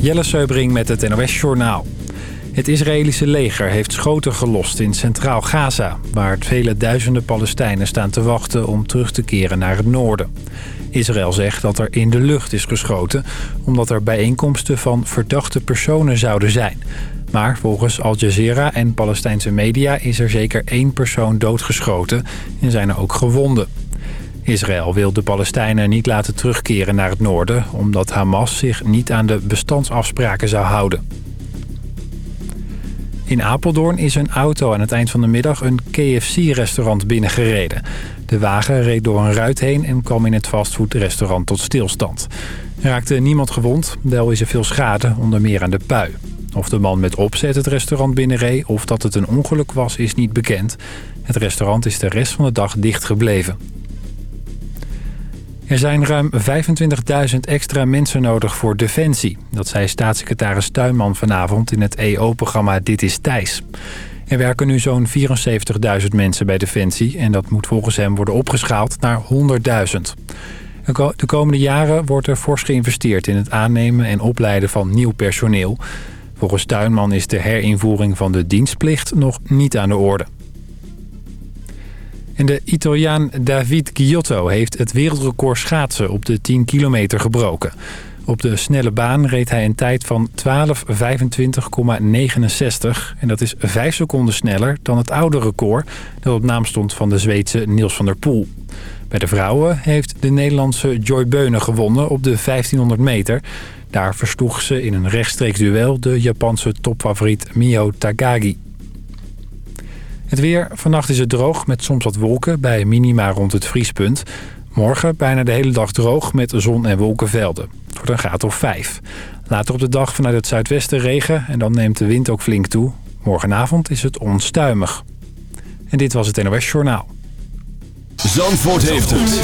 Jelle Seubring met het NOS Journaal. Het Israëlische leger heeft schoten gelost in Centraal Gaza... waar vele duizenden Palestijnen staan te wachten om terug te keren naar het noorden. Israël zegt dat er in de lucht is geschoten... omdat er bijeenkomsten van verdachte personen zouden zijn. Maar volgens Al Jazeera en Palestijnse media is er zeker één persoon doodgeschoten... en zijn er ook gewonden. Israël wil de Palestijnen niet laten terugkeren naar het noorden... omdat Hamas zich niet aan de bestandsafspraken zou houden. In Apeldoorn is een auto aan het eind van de middag een KFC-restaurant binnengereden. De wagen reed door een ruit heen en kwam in het fastfoodrestaurant tot stilstand. Er raakte niemand gewond, wel is er veel schade, onder meer aan de pui. Of de man met opzet het restaurant binnenreed of dat het een ongeluk was, is niet bekend. Het restaurant is de rest van de dag dicht gebleven. Er zijn ruim 25.000 extra mensen nodig voor Defensie. Dat zei staatssecretaris Tuinman vanavond in het EO-programma Dit is Thijs. Er werken nu zo'n 74.000 mensen bij Defensie... en dat moet volgens hem worden opgeschaald naar 100.000. De komende jaren wordt er fors geïnvesteerd in het aannemen en opleiden van nieuw personeel. Volgens Tuinman is de herinvoering van de dienstplicht nog niet aan de orde. En de Italiaan David Giotto heeft het wereldrecord schaatsen op de 10 kilometer gebroken. Op de snelle baan reed hij een tijd van 12.25,69 en dat is 5 seconden sneller dan het oude record dat op naam stond van de Zweedse Niels van der Poel. Bij de vrouwen heeft de Nederlandse Joy Beunen gewonnen op de 1500 meter. Daar versloeg ze in een rechtstreeks duel de Japanse topfavoriet Mio Takagi. Het weer. Vannacht is het droog met soms wat wolken bij minima rond het vriespunt. Morgen bijna de hele dag droog met zon- en wolkenvelden. Het wordt een graad of 5. Later op de dag vanuit het zuidwesten regen en dan neemt de wind ook flink toe. Morgenavond is het onstuimig. En dit was het NOS Journaal. Zandvoort heeft het.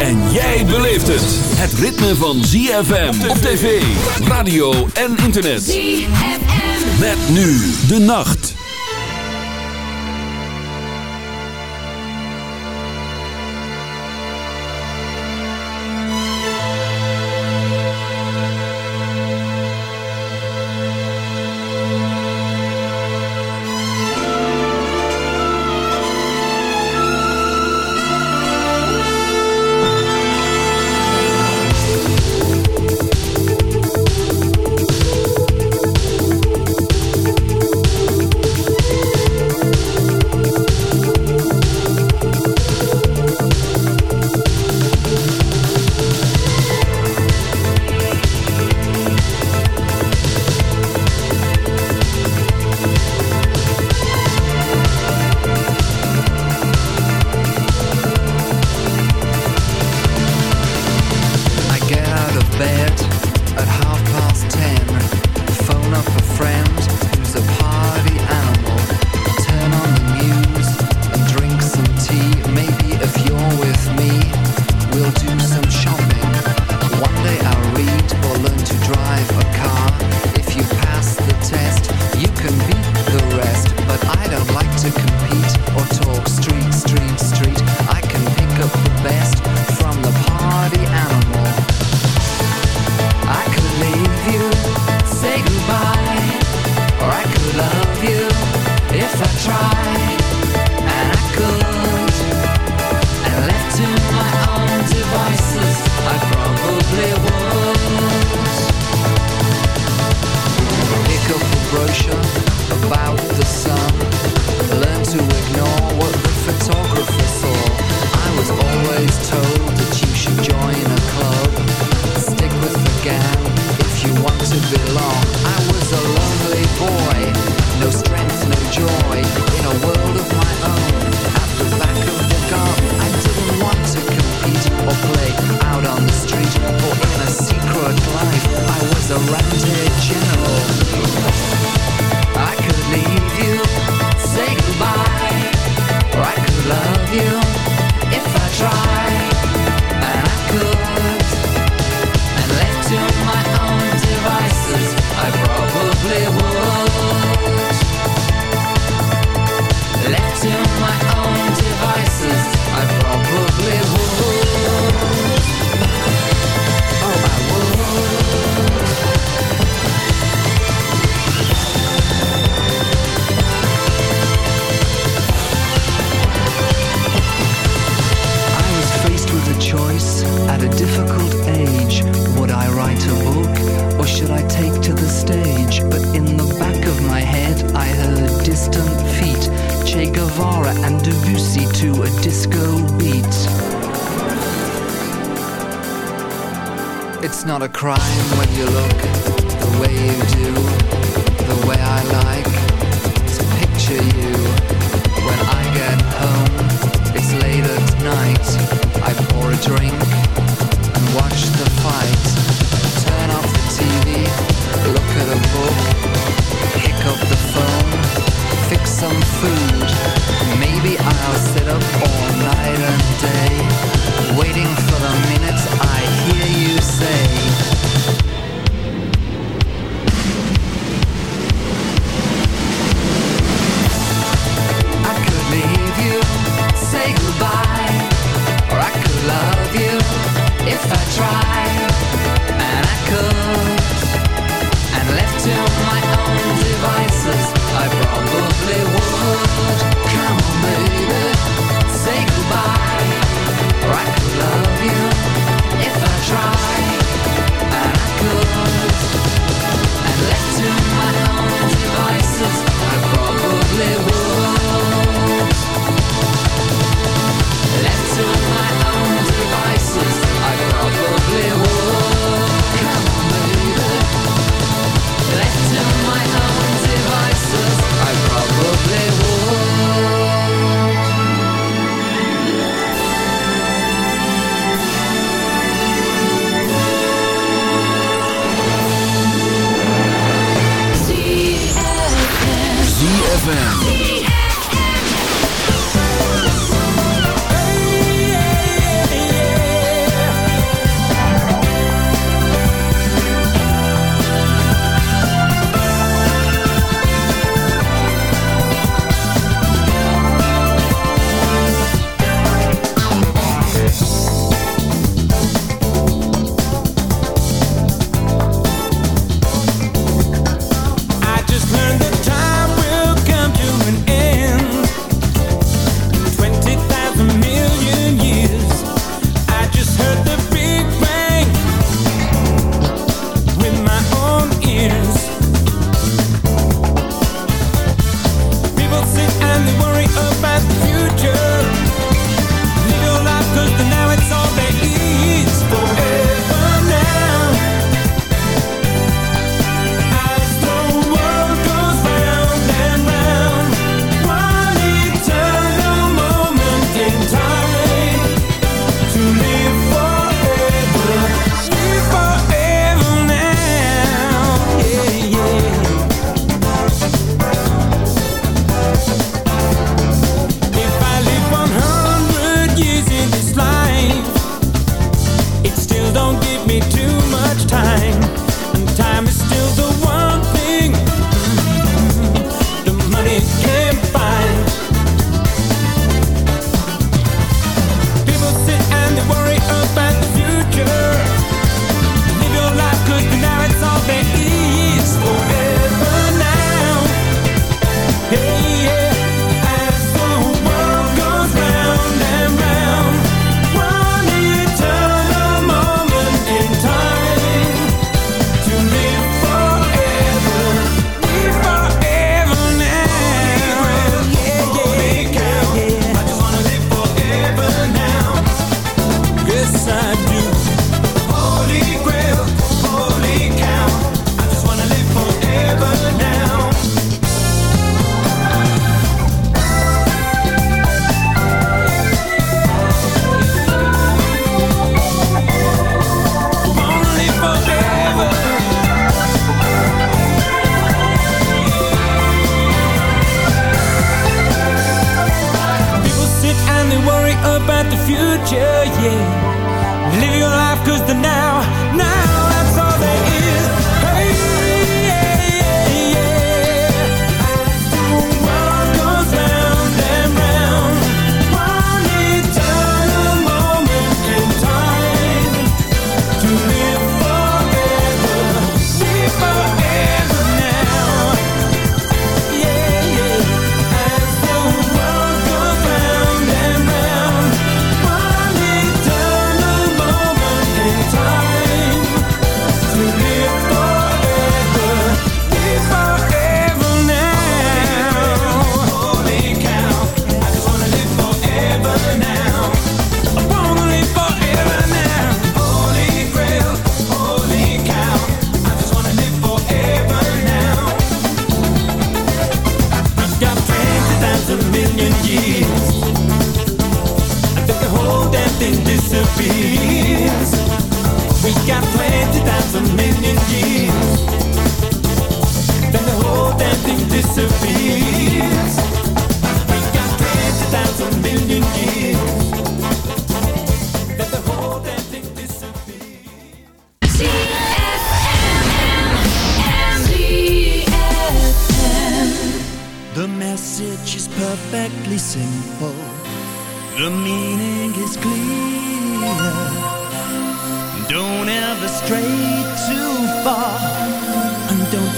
En jij beleeft het. Het ritme van ZFM op tv, radio en internet. ZFM. Met nu de nacht.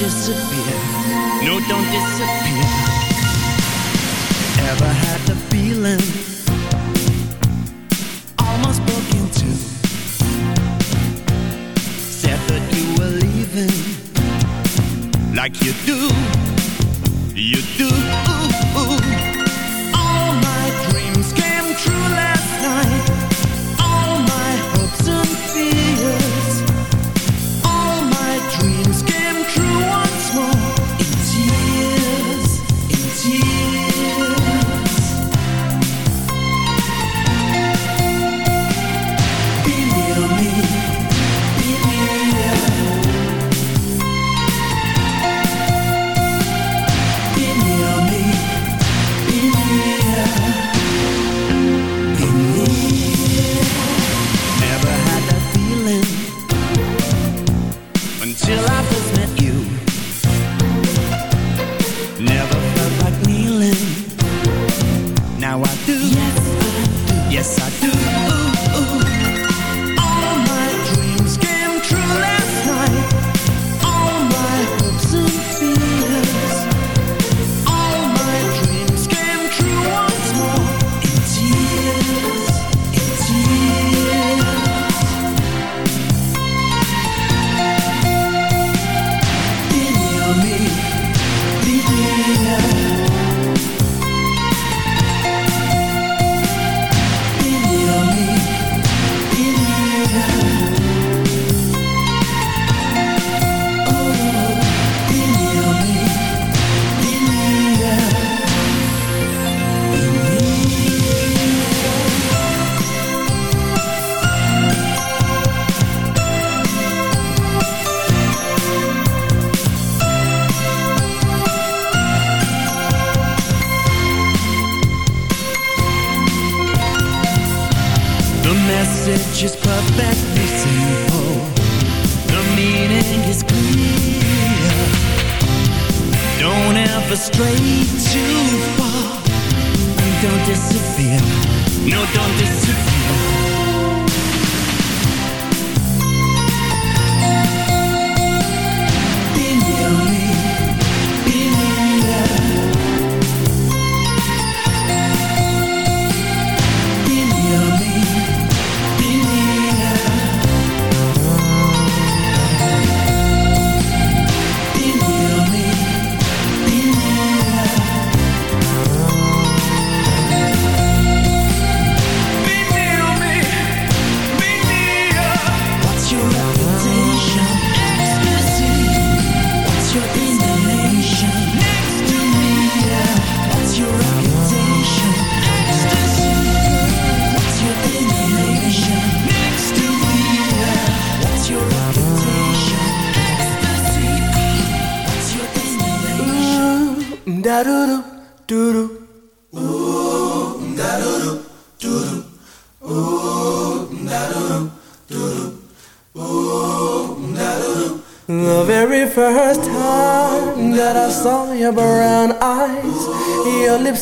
Disappear. No, don't disappear. Ever had the feeling? Almost broke into. Said that you were leaving. Like you do.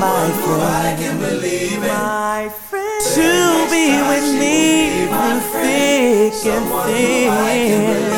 my friend. My friend to be with me through thick and thin.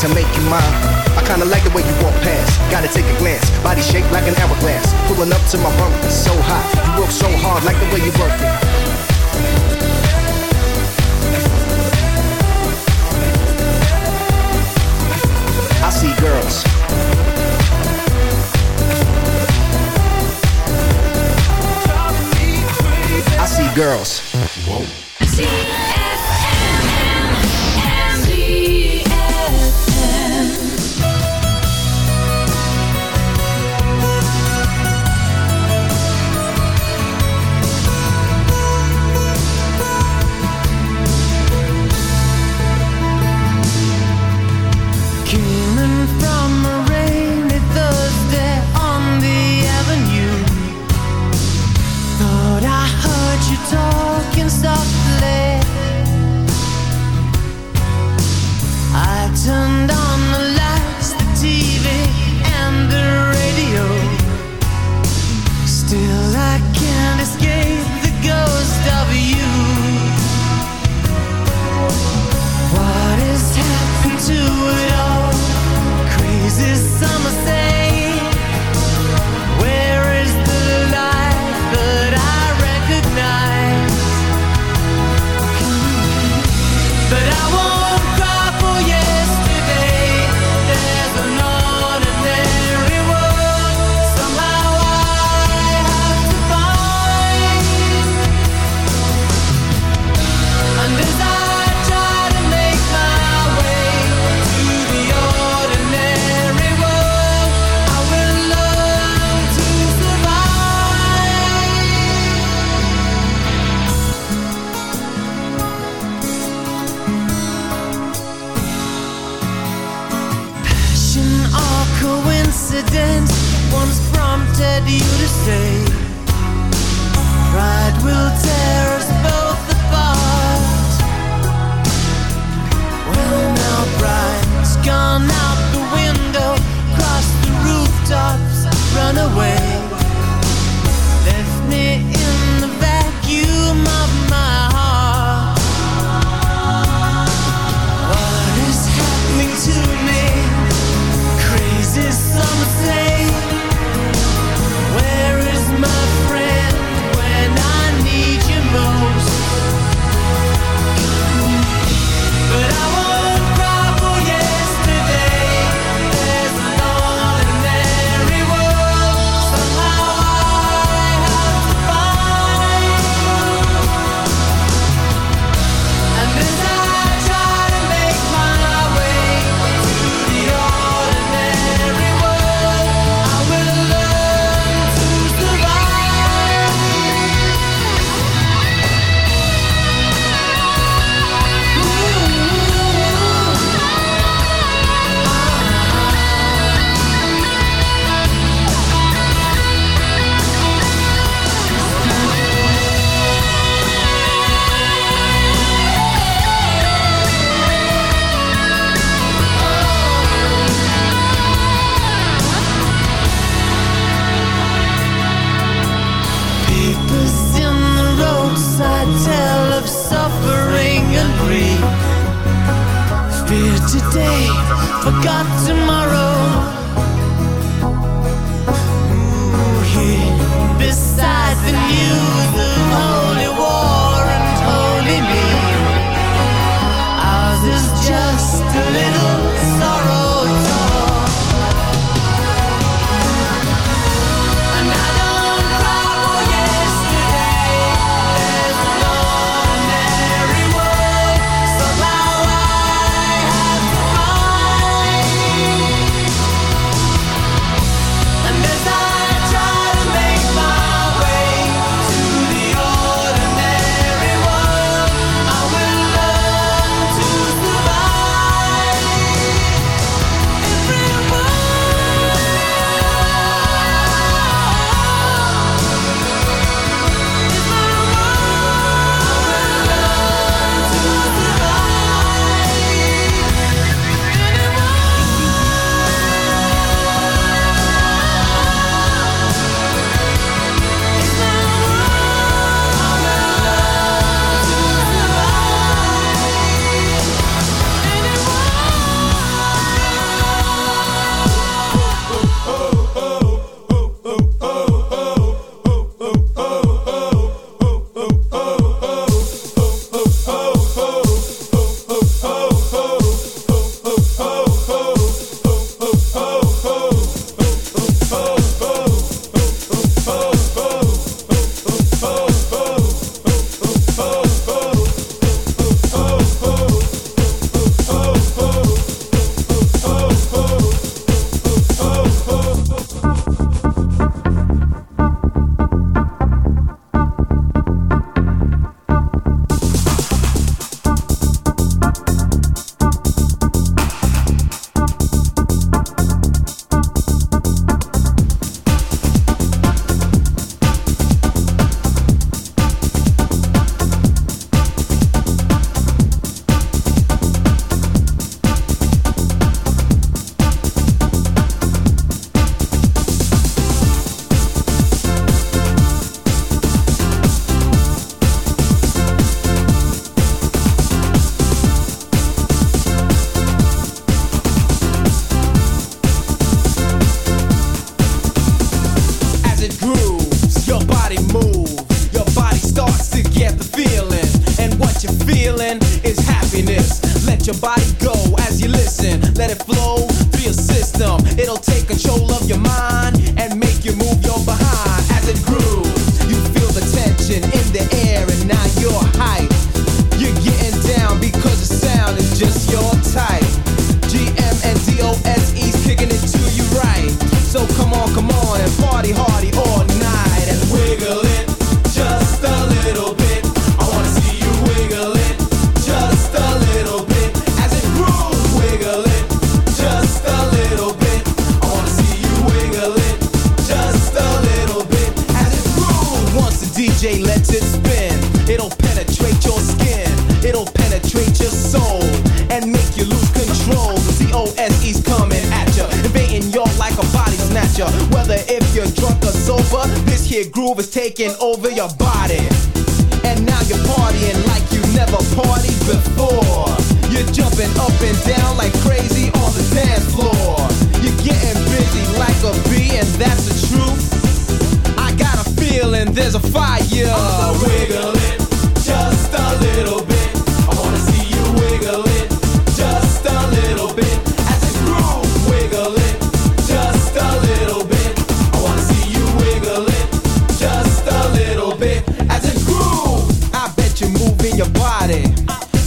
To make you mine. I kinda like the way you walk past. Gotta take a glance. Body shaped like an hourglass. Pulling up to my bumper. So hot. You work so hard. Like the way you work it. I see girls. I see girls. Coming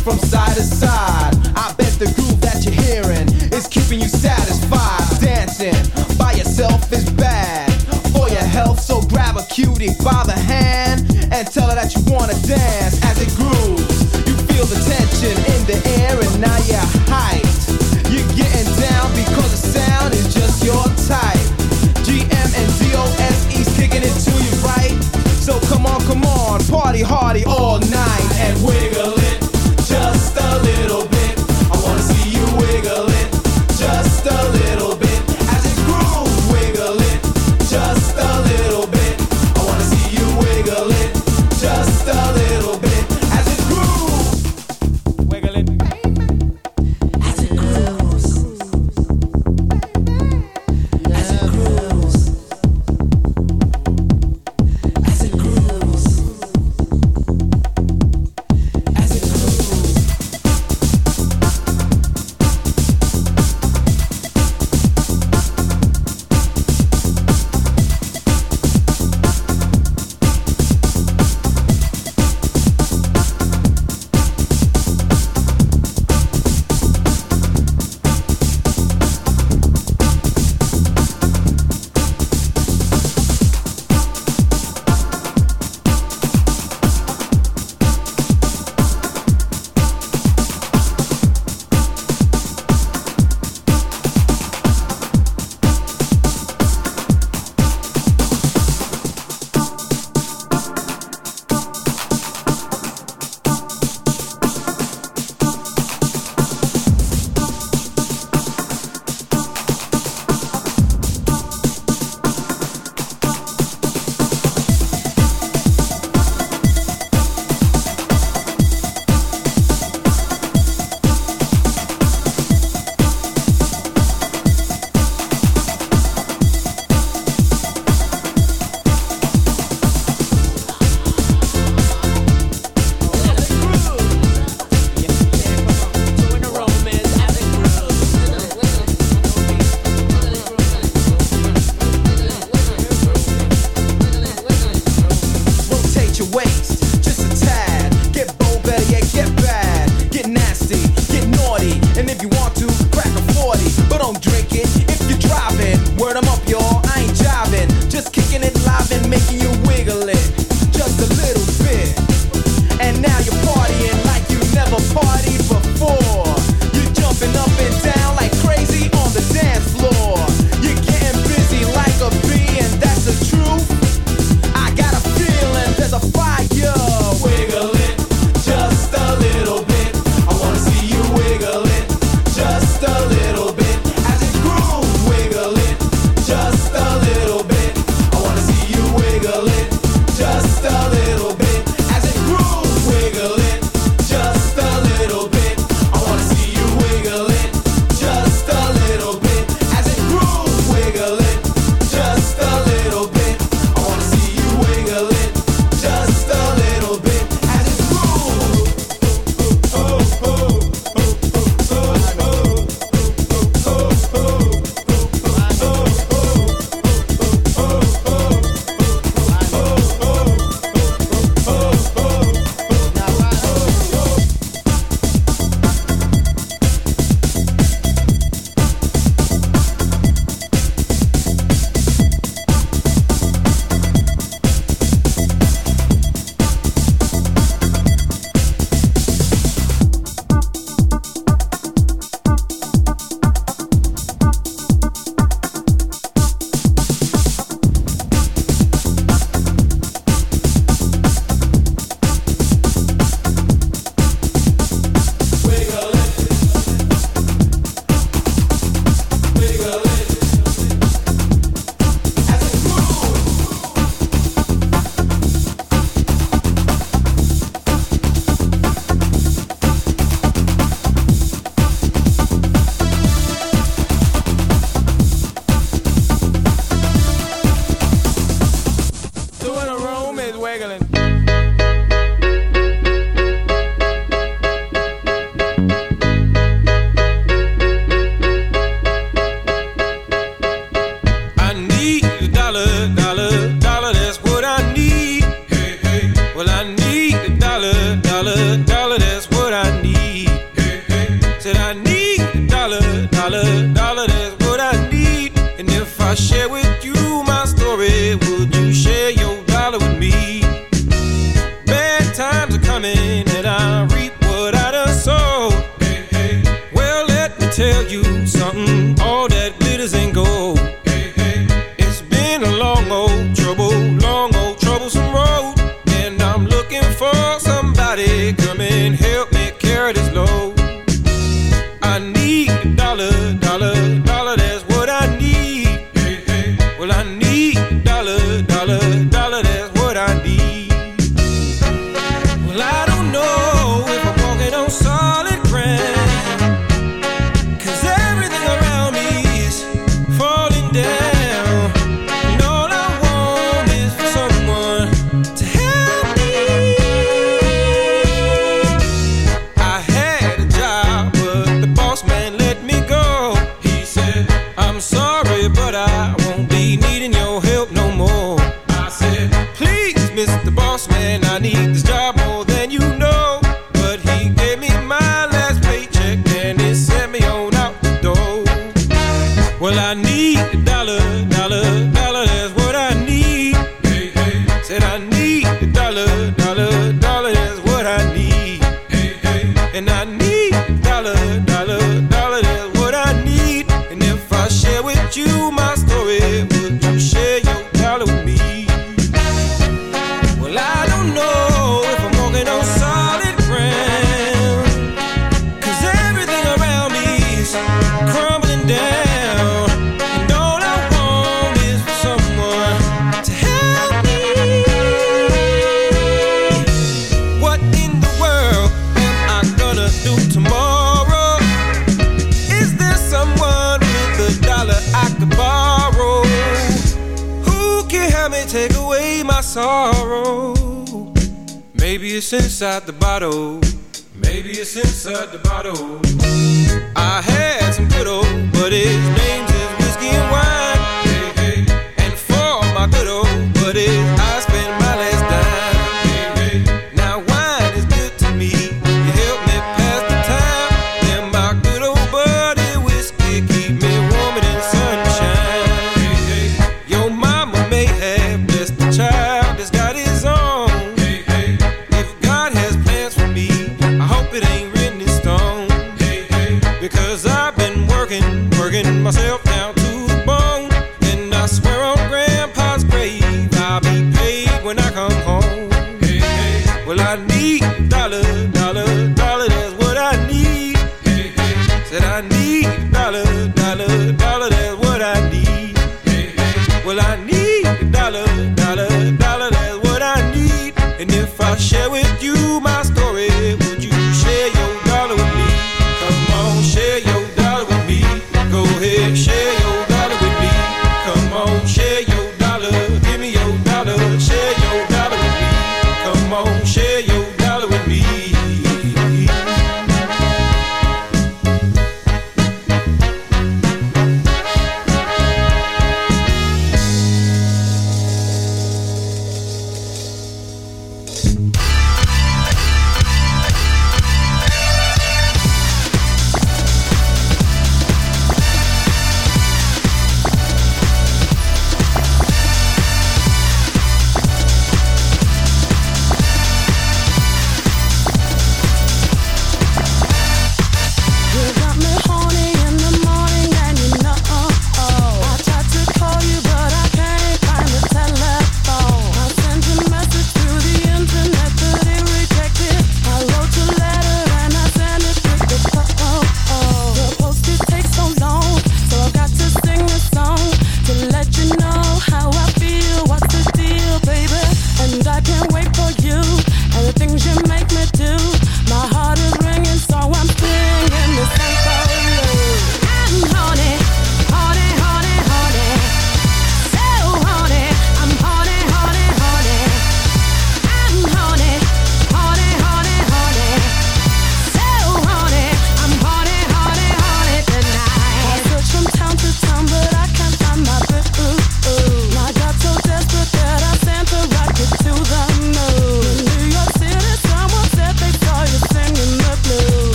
from side to side. I bet the groove that you're hearing is keeping you satisfied. Dancing by yourself is bad for your health, so grab a cutie by the hand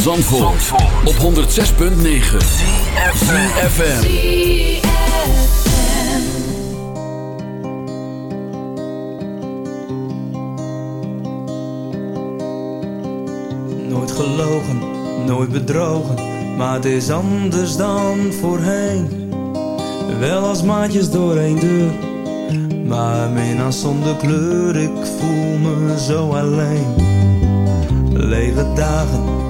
Zandvoort, op 106.9 ZFM. Nooit gelogen, nooit bedrogen Maar het is anders dan voorheen. Wel als maatjes door een deur Maar mijn zonder kleur Ik voel me zo alleen. Lege dagen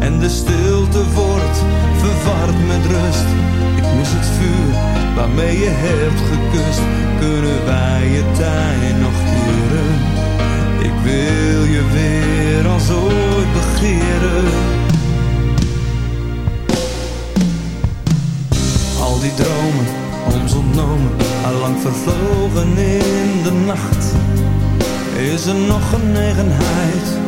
en de stilte wordt verward met rust. Ik mis het vuur waarmee je hebt gekust. Kunnen wij je tijd nog keren? Ik wil je weer als ooit begeren. Al die dromen, ons ontnomen, allang vervlogen in de nacht. Is er nog een eigenheid.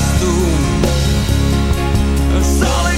all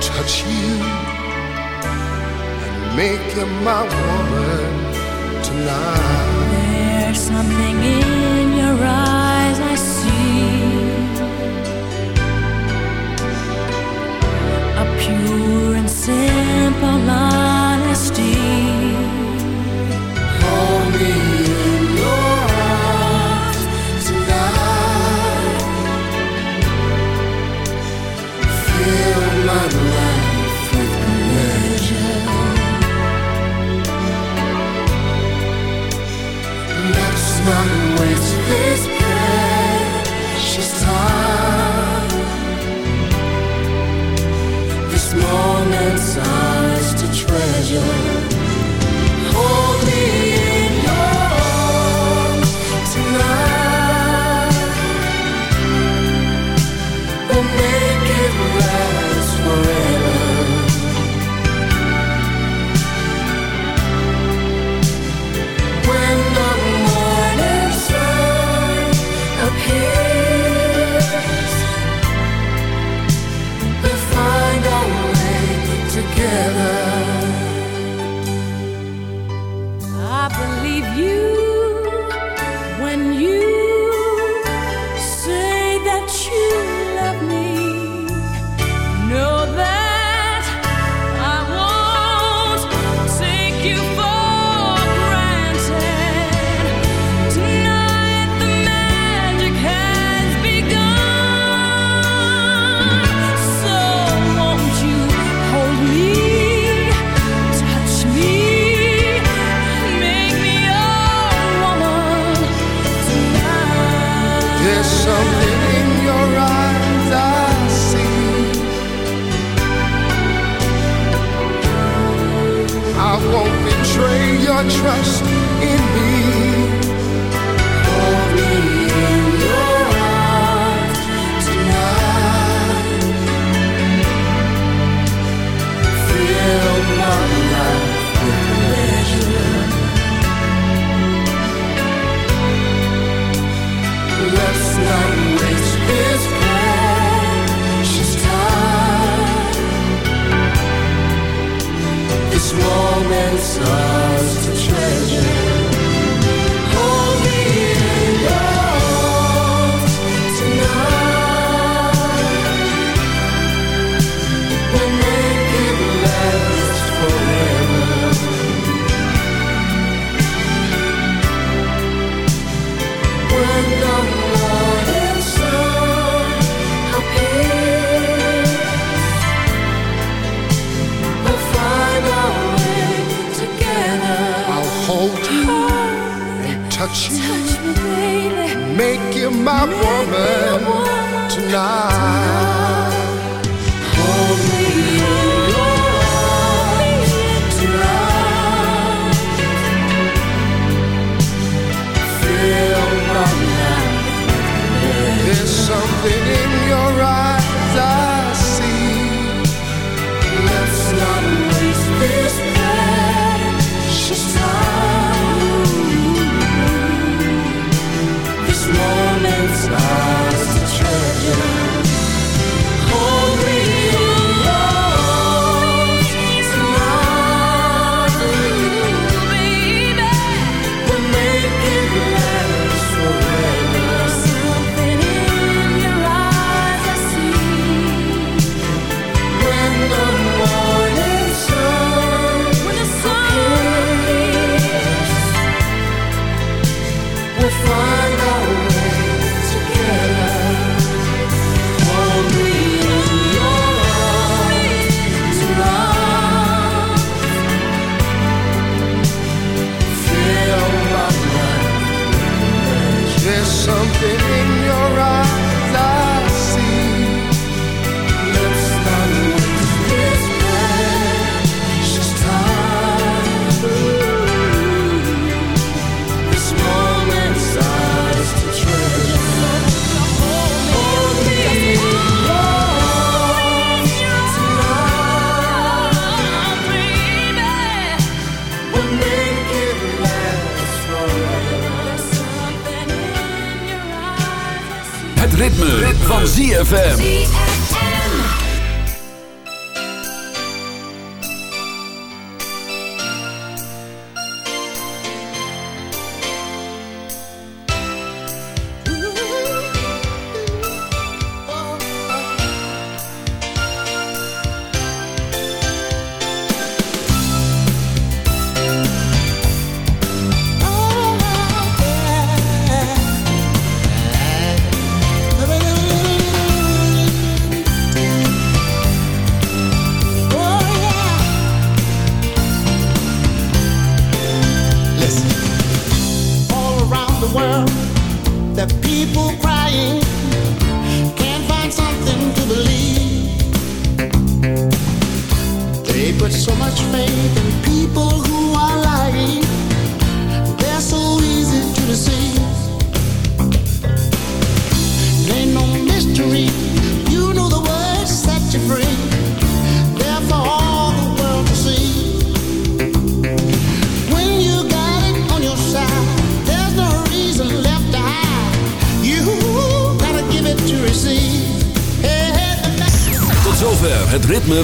touch you and make you my woman tonight. There's something in your eyes I see. van ZFM.